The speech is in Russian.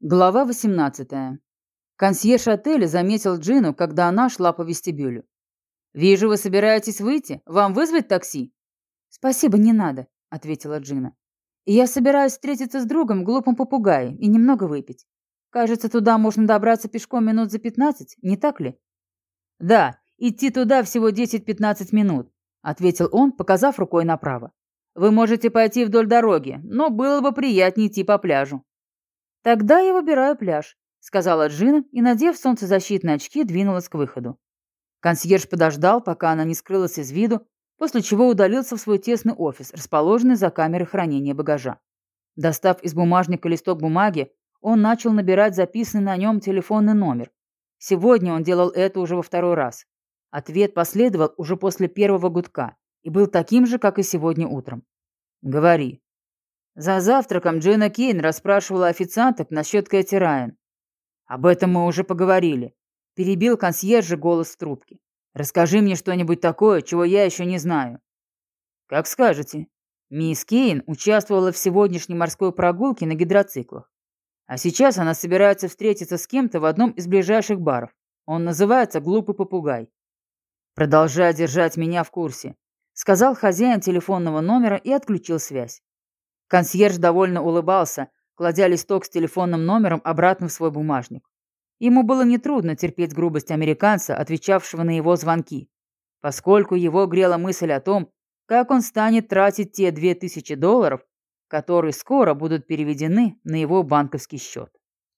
Глава 18. Консьерж отеля заметил Джину, когда она шла по вестибюлю. «Вижу, вы собираетесь выйти. Вам вызвать такси?» «Спасибо, не надо», — ответила Джина. «Я собираюсь встретиться с другом, глупым попугаем, и немного выпить. Кажется, туда можно добраться пешком минут за пятнадцать, не так ли?» «Да, идти туда всего 10-15 минут», — ответил он, показав рукой направо. «Вы можете пойти вдоль дороги, но было бы приятнее идти по пляжу». «Тогда я выбираю пляж», — сказала Джина и, надев солнцезащитные очки, двинулась к выходу. Консьерж подождал, пока она не скрылась из виду, после чего удалился в свой тесный офис, расположенный за камерой хранения багажа. Достав из бумажника листок бумаги, он начал набирать записанный на нем телефонный номер. Сегодня он делал это уже во второй раз. Ответ последовал уже после первого гудка и был таким же, как и сегодня утром. «Говори», за завтраком Джина Кейн расспрашивала официанток насчет Кэти Райан. «Об этом мы уже поговорили», — перебил консьержа голос в трубке. «Расскажи мне что-нибудь такое, чего я еще не знаю». «Как скажете». Мисс Кейн участвовала в сегодняшней морской прогулке на гидроциклах. А сейчас она собирается встретиться с кем-то в одном из ближайших баров. Он называется «Глупый попугай». «Продолжай держать меня в курсе», — сказал хозяин телефонного номера и отключил связь. Консьерж довольно улыбался, кладя листок с телефонным номером обратно в свой бумажник. Ему было нетрудно терпеть грубость американца, отвечавшего на его звонки, поскольку его грела мысль о том, как он станет тратить те 2000 долларов, которые скоро будут переведены на его банковский счет.